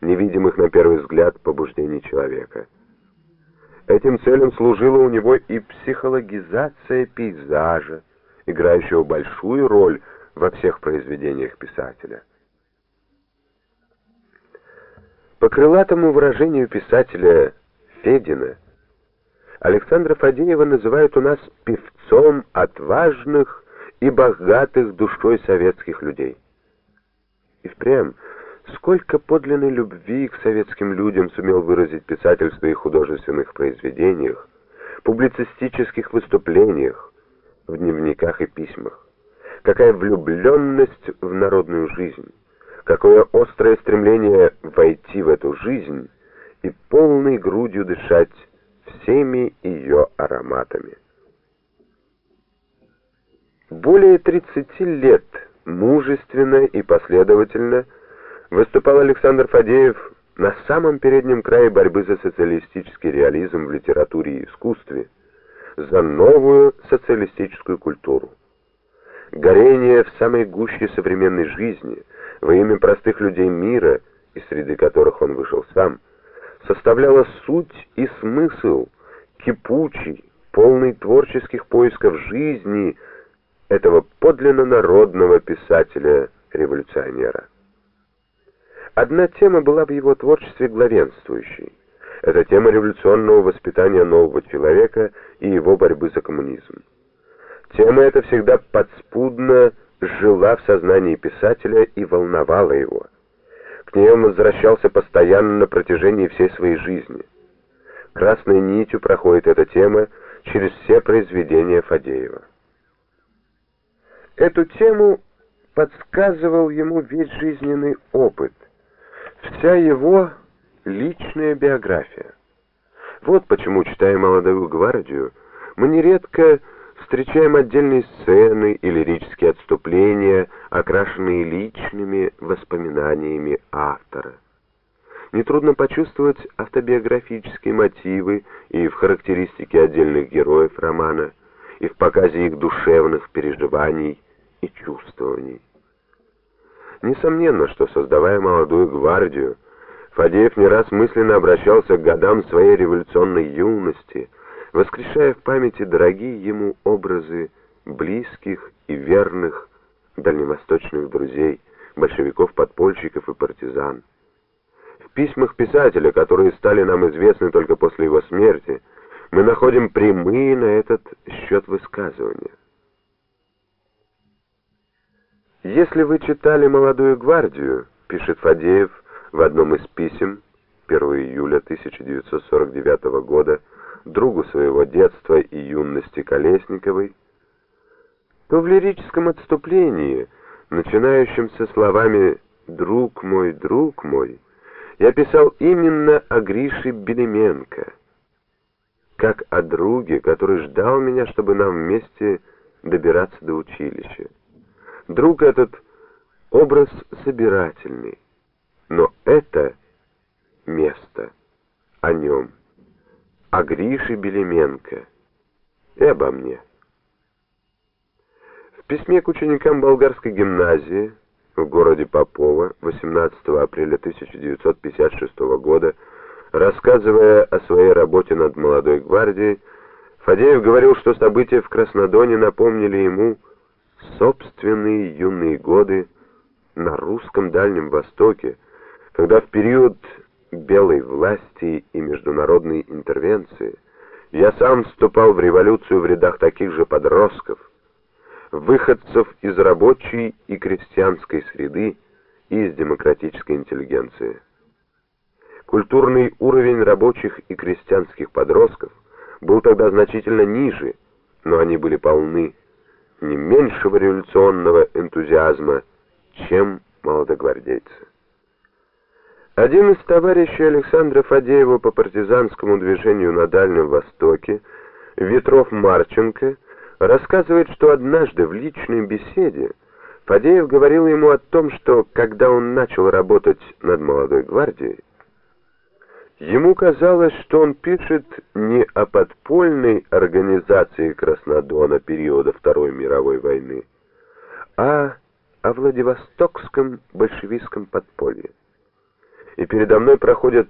невидимых на первый взгляд побуждений человека. Этим целям служила у него и психологизация пейзажа, играющего большую роль во всех произведениях писателя. По крылатому выражению писателя Федина, Александра Фадеева называют у нас певцом отважных и богатых душой советских людей. И впрямь, сколько подлинной любви к советским людям сумел выразить писатель в своих художественных произведениях, публицистических выступлениях, в дневниках и письмах. Какая влюбленность в народную жизнь, какое острое стремление войти в эту жизнь и полной грудью дышать всеми ее ароматами. Более 30 лет мужественно и последовательно выступал Александр Фадеев на самом переднем крае борьбы за социалистический реализм в литературе и искусстве, за новую социалистическую культуру. Горение в самой гуще современной жизни во имя простых людей мира, из среды которых он вышел сам, составляло суть и смысл кипучий, полный творческих поисков жизни этого подлинно народного писателя-революционера. Одна тема была в его творчестве главенствующей. Это тема революционного воспитания нового человека и его борьбы за коммунизм. Тема эта всегда подспудно жила в сознании писателя и волновала его. К ней он возвращался постоянно на протяжении всей своей жизни. Красной нитью проходит эта тема через все произведения Фадеева. Эту тему подсказывал ему весь жизненный опыт, вся его личная биография. Вот почему, читая «Молодую гвардию», мы нередко встречаем отдельные сцены и лирические отступления, окрашенные личными воспоминаниями автора. Нетрудно почувствовать автобиографические мотивы и в характеристике отдельных героев романа, и в показе их душевных переживаний и чувствований. Несомненно, что создавая молодую гвардию, Фадеев не раз мысленно обращался к годам своей революционной юности, воскрешая в памяти дорогие ему образы близких и верных дальневосточных друзей, большевиков-подпольщиков и партизан. В письмах писателя, которые стали нам известны только после его смерти, мы находим прямые на этот счет высказывания. «Если вы читали «Молодую гвардию», — пишет Фадеев в одном из писем 1 июля 1949 года другу своего детства и юности Колесниковой, то в лирическом отступлении, начинающемся словами «друг мой, друг мой», я писал именно о Грише Белеменко, как о друге, который ждал меня, чтобы нам вместе добираться до училища. Друг этот образ собирательный, но это место о нем, о Грише Белеменко и обо мне. В письме к ученикам болгарской гимназии в городе Попова 18 апреля 1956 года, рассказывая о своей работе над молодой гвардией, Фадеев говорил, что события в Краснодоне напомнили ему собственные юные годы на русском Дальнем Востоке, когда в период белой власти и международной интервенции я сам вступал в революцию в рядах таких же подростков, выходцев из рабочей и крестьянской среды и из демократической интеллигенции. Культурный уровень рабочих и крестьянских подростков был тогда значительно ниже, но они были полны не меньшего революционного энтузиазма, чем молодогвардейцы. Один из товарищей Александра Фадеева по партизанскому движению на Дальнем Востоке, Ветров Марченко, рассказывает, что однажды в личной беседе Фадеев говорил ему о том, что когда он начал работать над молодой гвардией, Ему казалось, что он пишет не о подпольной организации Краснодона периода Второй мировой войны, а о Владивостокском большевистском подполье. и передо мной проходят